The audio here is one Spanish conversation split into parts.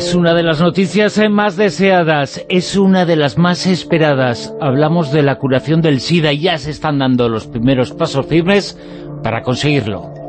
Es una de las noticias más deseadas, es una de las más esperadas. Hablamos de la curación del SIDA y ya se están dando los primeros pasos firmes para conseguirlo.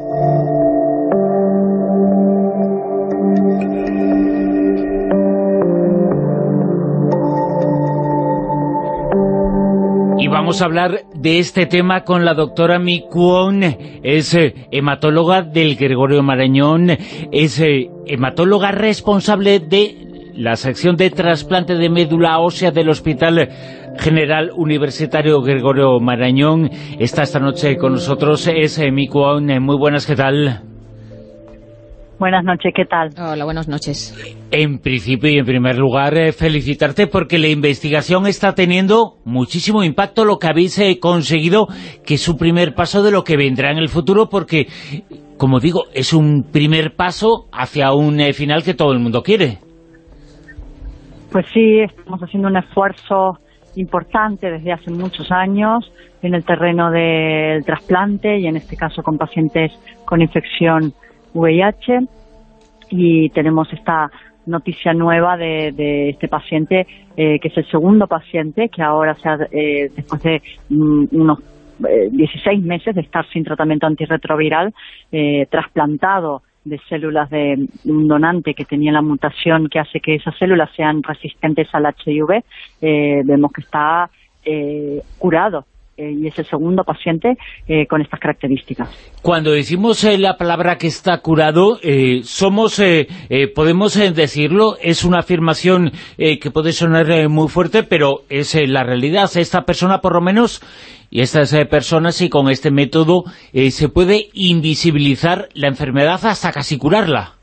Y vamos a hablar de este tema con la doctora Mi Kwon, es eh, hematóloga del Gregorio Marañón, es eh, hematóloga responsable de la sección de trasplante de médula ósea del Hospital General Universitario Gregorio Marañón. Está esta noche con nosotros, es eh, Mi Kwon. Muy buenas, ¿qué tal? Buenas noches, ¿qué tal? Hola, buenas noches. En principio y en primer lugar, eh, felicitarte porque la investigación está teniendo muchísimo impacto lo que habéis eh, conseguido, que es un primer paso de lo que vendrá en el futuro, porque, como digo, es un primer paso hacia un eh, final que todo el mundo quiere. Pues sí, estamos haciendo un esfuerzo importante desde hace muchos años en el terreno del trasplante y en este caso con pacientes con infección VIH y tenemos esta noticia nueva de, de este paciente, eh, que es el segundo paciente que ahora, se ha, eh, después de mm, unos eh, 16 meses de estar sin tratamiento antirretroviral, eh, trasplantado de células de un donante que tenía la mutación que hace que esas células sean resistentes al HIV, eh, vemos que está eh, curado eh, y es el segundo paciente eh, con estas características. Cuando decimos eh, la palabra que está curado, eh, somos, eh, podemos decirlo, es una afirmación eh, que puede sonar muy fuerte, pero es la realidad. Esta persona, por lo menos, y estas personas, y con este método, se puede invisibilizar la enfermedad hasta casi curarla.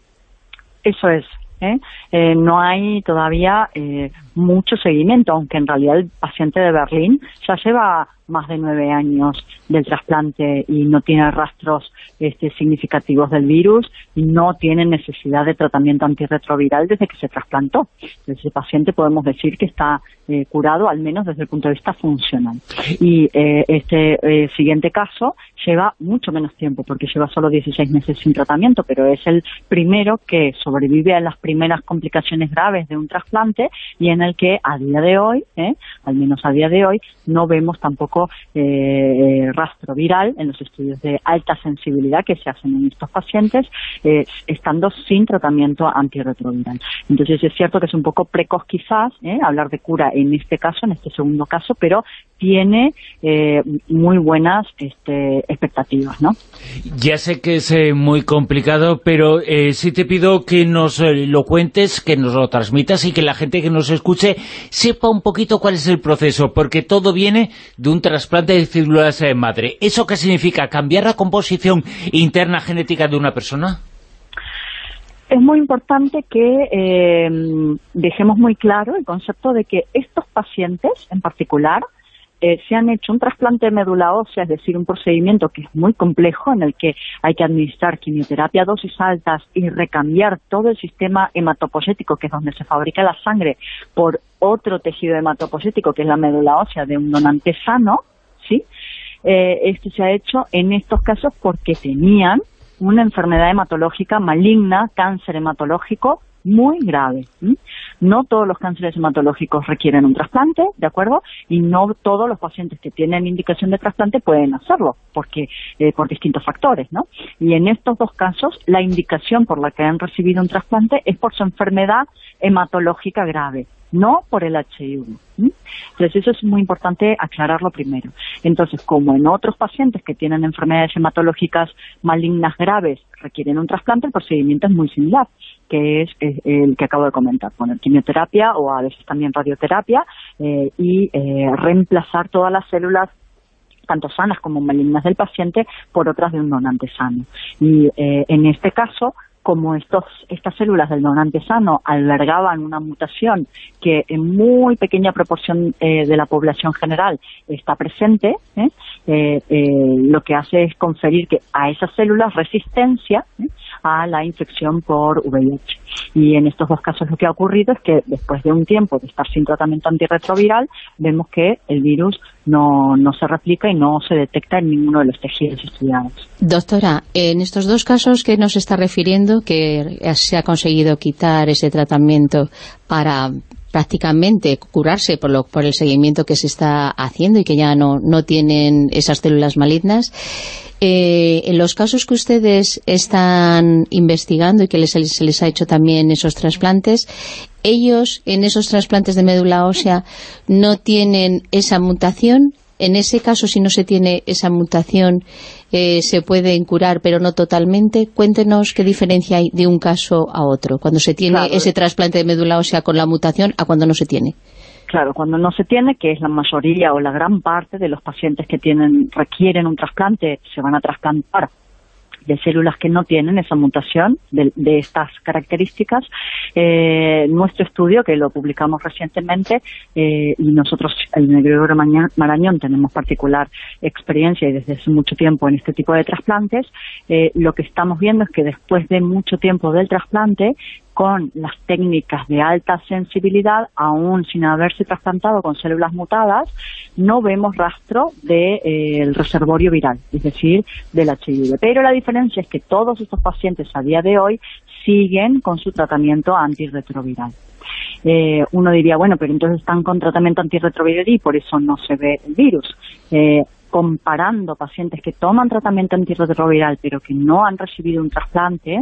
Eso es. ¿Eh? Eh, no hay todavía eh, mucho seguimiento, aunque en realidad el paciente de Berlín ya lleva más de nueve años del trasplante y no tiene rastros este, significativos del virus y no tiene necesidad de tratamiento antirretroviral desde que se trasplantó. Entonces, ese paciente podemos decir que está eh, curado, al menos desde el punto de vista funcional. Y eh, este eh, siguiente caso lleva mucho menos tiempo, porque lleva solo 16 meses sin tratamiento, pero es el primero que sobrevive a las primeras complicaciones graves de un trasplante y en el que a día de hoy, eh, al menos a día de hoy, no vemos tampoco eh, rastro viral en los estudios de alta sensibilidad que se hacen en estos pacientes, estando sin tratamiento antirretroviral. Entonces es cierto que es un poco precoz quizás hablar de cura en este caso, en este segundo caso, pero tiene eh, muy buenas este, expectativas, ¿no? Ya sé que es eh, muy complicado, pero eh, sí te pido que nos eh, lo cuentes, que nos lo transmitas y que la gente que nos escuche sepa un poquito cuál es el proceso, porque todo viene de un trasplante de células eh, madre. ¿Eso qué significa? ¿Cambiar la composición interna genética de una persona? Es muy importante que eh, dejemos muy claro el concepto de que estos pacientes en particular eh, se han hecho un trasplante de médula ósea, es decir, un procedimiento que es muy complejo, en el que hay que administrar quimioterapia a dosis altas y recambiar todo el sistema hematopoyético, que es donde se fabrica la sangre, por otro tejido hematopoyético, que es la médula ósea de un donante sano, ¿sí? Eh, esto se ha hecho en estos casos porque tenían una enfermedad hematológica maligna, cáncer hematológico, muy grave. No todos los cánceres hematológicos requieren un trasplante, ¿de acuerdo? Y no todos los pacientes que tienen indicación de trasplante pueden hacerlo, porque eh, por distintos factores, ¿no? Y en estos dos casos, la indicación por la que han recibido un trasplante es por su enfermedad hematológica grave, no por el HIV. ¿m? Entonces, eso es muy importante aclararlo primero. Entonces, como en otros pacientes que tienen enfermedades hematológicas malignas graves requieren un trasplante, el procedimiento es muy similar, que es eh, el que acabo de comentar, poner quimioterapia o a veces también radioterapia eh, y eh, reemplazar todas las células tanto sanas como malignas del paciente por otras de un donante sano. Y en este caso, como estos, estas células del donante sano albergaban una mutación que en muy pequeña proporción eh, de la población general está presente, lo que hace es conferir que a esas células resistencia a la infección por VIH. Y en estos dos casos lo que ha ocurrido es que después de un tiempo de estar sin tratamiento antirretroviral, vemos que el virus no, no se replica y no se detecta en ninguno de los tejidos estudiados. Doctora, en estos dos casos que nos está refiriendo, que se ha conseguido quitar ese tratamiento para prácticamente curarse por, lo, por el seguimiento que se está haciendo y que ya no, no tienen esas células malignas, eh, en los casos que ustedes están investigando y que se les ha hecho también esos trasplantes, ellos en esos trasplantes de médula ósea no tienen esa mutación. En ese caso, si no se tiene esa mutación, eh, se pueden curar, pero no totalmente. Cuéntenos qué diferencia hay de un caso a otro, cuando se tiene ese trasplante de médula ósea con la mutación a cuando no se tiene. Claro, cuando no se tiene, que es la mayoría o la gran parte de los pacientes que tienen requieren un trasplante, se van a trasplantar de células que no tienen esa mutación de, estas características. Eh, nuestro estudio, que lo publicamos recientemente, eh, y nosotros en el Gregorio Marañón tenemos particular experiencia y desde hace mucho tiempo en este tipo de trasplantes, eh, lo que estamos viendo es que después de mucho tiempo del trasplante, con las técnicas de alta sensibilidad, aún sin haberse trasplantado con células mutadas, no vemos rastro del de, eh, reservorio viral, es decir, del HIV. Pero la diferencia es que todos estos pacientes a día de hoy siguen con su tratamiento antirretroviral. Eh, uno diría, bueno, pero entonces están con tratamiento antirretroviral y por eso no se ve el virus. Eh, comparando pacientes que toman tratamiento antirretroviral pero que no han recibido un trasplante,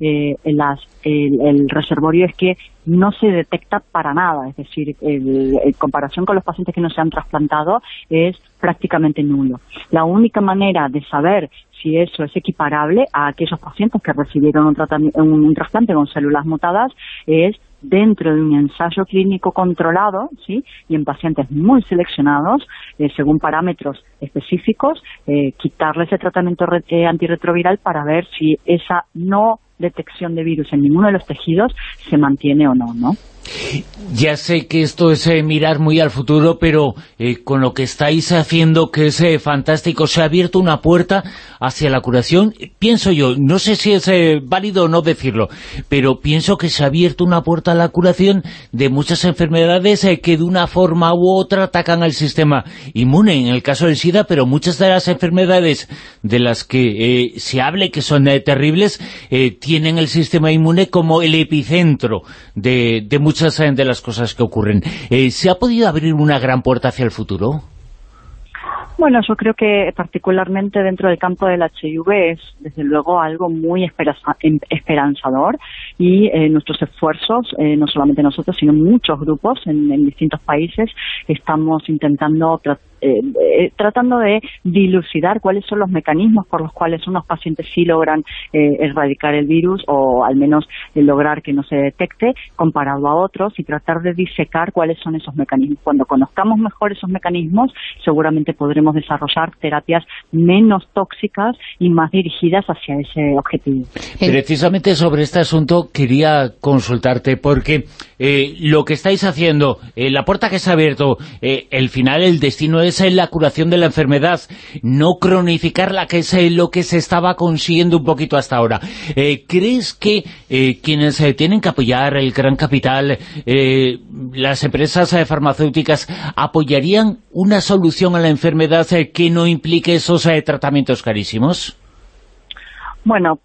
el, reservorio es que no se detecta para nada, es decir, en comparación con los pacientes que no se han trasplantado es prácticamente nulo. La única manera de saber si eso es equiparable a aquellos pacientes que recibieron un, trasplante con células mutadas es dentro de un ensayo clínico controlado ¿sí? y en pacientes muy seleccionados, eh, según parámetros específicos, eh, quitarles el tratamiento antirretroviral para ver si esa no detección de virus en ninguno de los tejidos se mantiene o no, ¿no? Ya sé que esto es eh, mirar muy al futuro, pero eh, con lo que estáis haciendo, que es eh, fantástico, se ha abierto una puerta hacia la curación. Pienso yo, no sé si es válido o no decirlo, pero pienso que se ha abierto una puerta a la curación de muchas enfermedades que de una forma u otra atacan al sistema inmune, en el caso del SIDA, pero muchas de las enfermedades de las que se hable que son terribles, tienen el sistema inmune como el epicentro de, de muchas eh, de las cosas que ocurren. Eh, ¿Se ha podido abrir una gran puerta hacia el futuro? Bueno, yo creo que particularmente dentro del campo del HIV es desde luego algo muy em, esperanzador y eh, nuestros esfuerzos, no solamente nosotros, sino muchos grupos en, distintos países, estamos intentando eh, eh, tratando de dilucidar cuáles son los mecanismos por los cuales unos pacientes sí logran eh, erradicar el virus o al menos lograr que no se detecte comparado a otros y tratar de disecar cuáles son esos mecanismos. Cuando conozcamos mejor esos mecanismos, seguramente podremos desarrollar terapias menos tóxicas y más dirigidas hacia ese objetivo. Precisamente sobre este asunto quería consultarte porque lo que estáis haciendo, la puerta que se ha abierto, el final, el destino es la curación de la enfermedad, no cronificarla, que es eh, lo que se estaba consiguiendo un poquito hasta ahora. Eh, ¿Crees que eh, quienes tienen que apoyar el gran capital, las empresas farmacéuticas, apoyarían una solución a la enfermedad que no implique esos tratamientos carísimos? Bueno,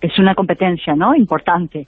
es una competencia ¿no? importante,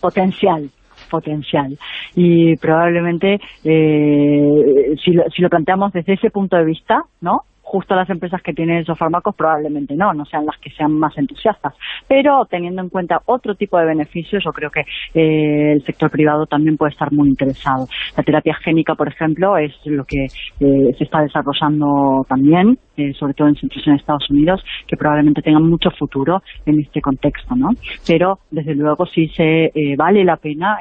potencial potencial. Y probablemente, eh, si, lo, si lo planteamos desde ese punto de vista, ¿no? Justo las empresas que tienen esos fármacos probablemente no, no sean las que sean más entusiastas. Pero teniendo en cuenta otro tipo de beneficios, yo creo que eh, el sector privado también puede estar muy interesado. La terapia génica, por ejemplo, es lo que eh, se está desarrollando también, eh, sobre todo en centros en Estados Unidos, que probablemente tengan mucho futuro en este contexto, ¿no? Pero, desde luego, sí se vale la pena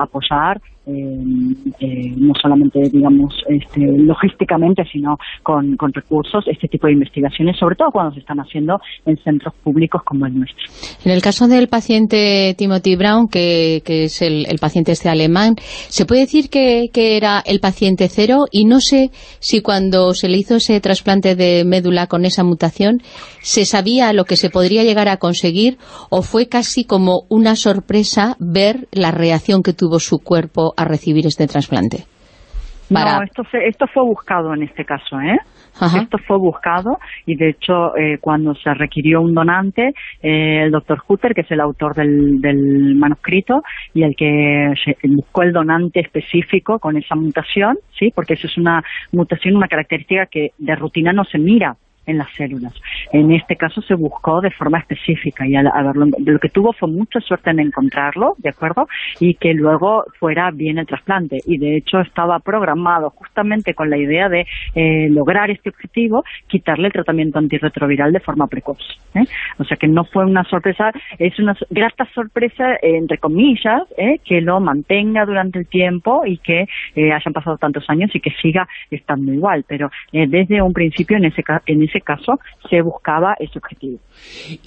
apoyar no solamente, digamos, este, logísticamente, sino con, recursos, este tipo de investigaciones, sobre todo cuando se están haciendo en centros públicos como el nuestro. En el caso del paciente Timothy Brown, que, es el, paciente este alemán, ¿se puede decir que, que era el paciente cero? Y no sé si cuando se le hizo ese trasplante de médula con esa mutación, se sabía lo que se podría llegar a conseguir o fue casi como una sorpresa ver la reacción que tuvo su cuerpo a recibir este trasplante. No, esto, esto fue buscado en este caso, ¿eh? Esto fue buscado y de hecho eh, cuando se requirió un donante, eh, el doctor Hutter, que es el autor del, del manuscrito y el que buscó el donante específico con esa mutación, sí, porque eso es una mutación, una característica que de rutina no se mira en las células. En este caso se buscó de forma específica y al, lo que tuvo fue mucha suerte en encontrarlo, ¿de acuerdo? Y que luego fuera bien el trasplante. Y de hecho estaba programado justamente con la idea de eh, lograr este objetivo, quitarle el tratamiento antirretroviral de forma precoz. ¿eh? O sea que no fue una sorpresa, es una grata sorpresa, entre comillas, ¿eh? que lo mantenga durante el tiempo y que hayan pasado tantos años y que siga estando igual. Pero desde un principio en ese, en ese caso se buscaba ese objetivo.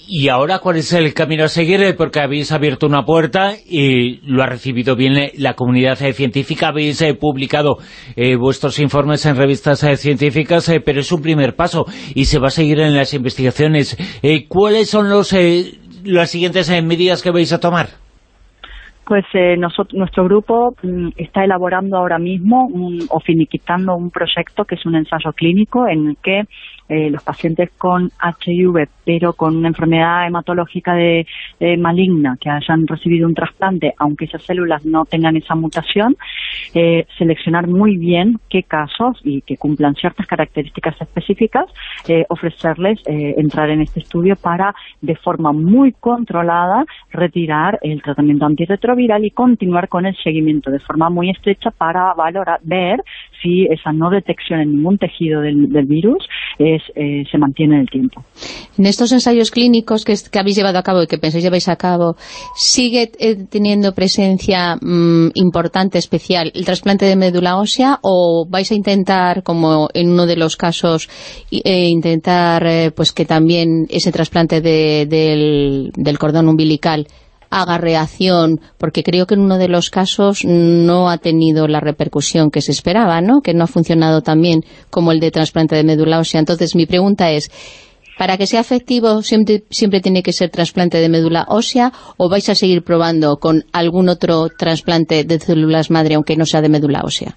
¿Y ahora cuál es el camino a seguir? Porque habéis abierto una puerta y lo ha recibido bien la comunidad científica, habéis eh, publicado eh, vuestros informes en revistas eh, científicas, pero es un primer paso y se va a seguir en las investigaciones. ¿Cuáles son los las siguientes medidas que vais a tomar? Pues nuestro grupo mm, está elaborando ahora mismo o finiquitando un proyecto que es un ensayo clínico en el que eh, los pacientes con HIV, pero con una enfermedad hematológica de, maligna, que hayan recibido un trasplante, aunque esas células no tengan esa mutación, eh, seleccionar muy bien qué casos y que cumplan ciertas características específicas, eh, ofrecerles entrar en este estudio para, de forma muy controlada, retirar el tratamiento antirretroviral y continuar con el seguimiento de forma muy estrecha para valorar, ver si esa no detección en ningún tejido del, virus eh, se mantiene en el tiempo. En estos ensayos clínicos que, habéis llevado a cabo y que pensáis lleváis a cabo, ¿sigue eh, teniendo presencia mm, importante, especial, el trasplante de médula ósea o vais a intentar, como en uno de los casos, eh, intentar pues que también ese trasplante del cordón umbilical haga reacción, porque creo que en uno de los casos no ha tenido la repercusión que se esperaba, ¿no? que no ha funcionado tan bien como el de trasplante de médula ósea. Entonces, mi pregunta es, ¿para que sea efectivo siempre, siempre tiene que ser trasplante de médula ósea o vais a seguir probando con algún otro trasplante de células madre, aunque no sea de médula ósea?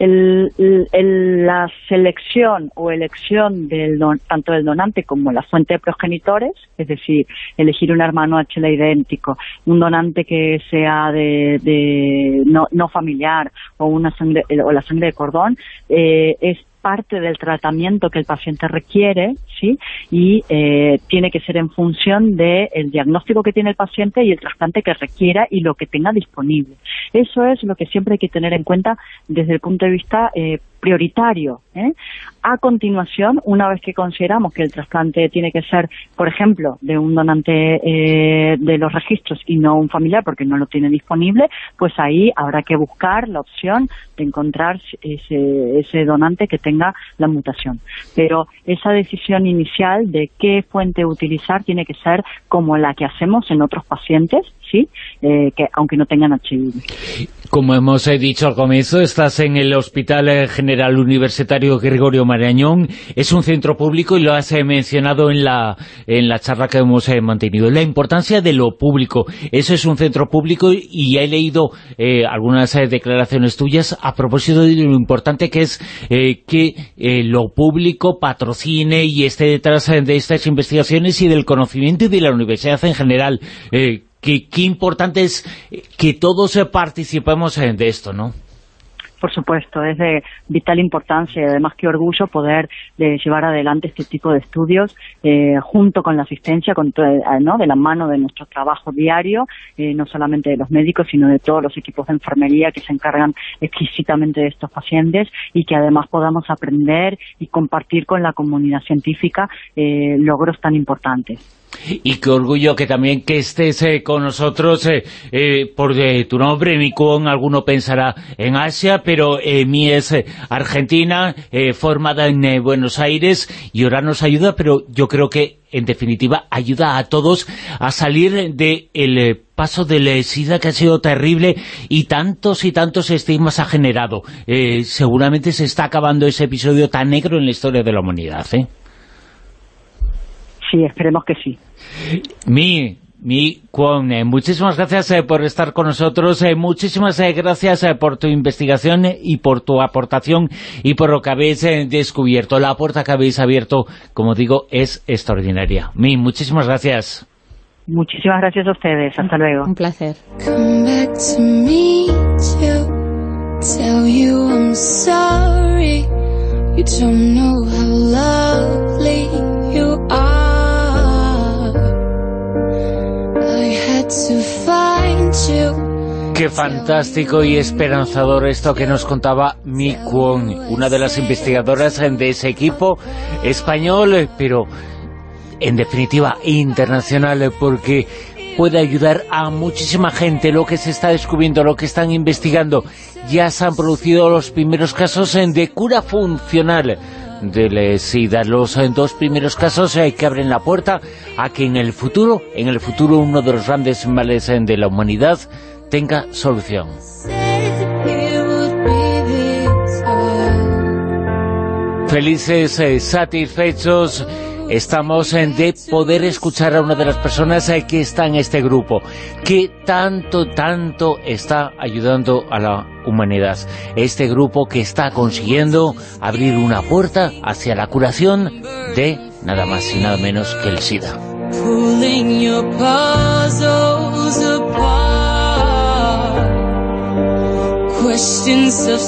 El, la selección o elección del tanto del donante como la fuente de progenitores, es decir, elegir un hermano HLA idéntico, un donante que sea de, no, no, familiar o una sangre o la sangre de cordón, eh, es parte del tratamiento que el paciente requiere, ¿sí? Y eh, tiene que ser en función del diagnóstico que tiene el paciente y el trasplante que requiera y lo que tenga disponible. Eso es lo que siempre hay que tener en cuenta desde el punto de vista eh, prioritario. ¿eh? A continuación, una vez que consideramos que el trasplante tiene que ser, por ejemplo, de un donante eh, de los registros y no un familiar porque no lo tiene disponible, pues ahí habrá que buscar la opción de encontrar ese, ese donante que tenga la mutación. Pero esa decisión inicial de qué fuente utilizar tiene que ser como la que hacemos en otros pacientes, ¿sí? Eh, que aunque no tengan HIV. Como hemos eh, dicho al comienzo, estás en el Hospital eh, General Universitario Gregorio Marañón. Es un centro público y lo has mencionado en la, en la charla que hemos mantenido. La importancia de lo público. Eso es un centro público y he leído algunas declaraciones tuyas a propósito de lo importante que es que lo público patrocine y esté detrás de estas investigaciones y del conocimiento y de la universidad en general qué, importante es que todos participemos de esto, ¿no? Por supuesto, es de vital importancia y además qué orgullo poder eh, llevar adelante este tipo de estudios eh, junto con la asistencia, con eh, ¿no? de la mano de nuestro trabajo diario, no solamente de los médicos, sino de todos los equipos de enfermería que se encargan exquisitamente de estos pacientes y que además podamos aprender y compartir con la comunidad científica logros tan importantes. Y qué orgullo que también que estés eh, con nosotros eh, eh, por tu nombre, mi con alguno pensará en Asia, pero mi es argentina, formada en Buenos Aires, y ahora nos ayuda, pero yo creo que en definitiva ayuda a todos a salir del paso de la SIDA que ha sido terrible y tantos y tantos estigmas ha generado. seguramente se está acabando ese episodio tan negro en la historia de la humanidad, ¿eh? Sí, esperemos que sí. Mi, mi Kwon, eh, muchísimas gracias eh, por estar con nosotros, eh, muchísimas gracias por tu investigación y por tu aportación y por lo que habéis descubierto. La puerta que habéis abierto, como digo, es extraordinaria. Mi, muchísimas gracias. Muchísimas gracias a ustedes. Hasta luego. Un placer. Qué fantástico y esperanzador esto que nos contaba Mi Kwon, una de las investigadoras de ese equipo español, pero en definitiva internacional, porque puede ayudar a muchísima gente lo que se está descubriendo, lo que están investigando. Ya se han producido los primeros casos de cura funcional de SIDA. Los eh, dos primeros casos eh, que abren la puerta a que en el futuro, en el futuro uno de los grandes males eh, de la humanidad tenga solución. Felices, satisfechos estamos en de poder escuchar a una de las personas eh, que está en este grupo, que tanto, tanto está ayudando a la humanidad. Este grupo que está consiguiendo abrir una puerta hacia la curación de nada más y nada menos que el SIDA. Questions of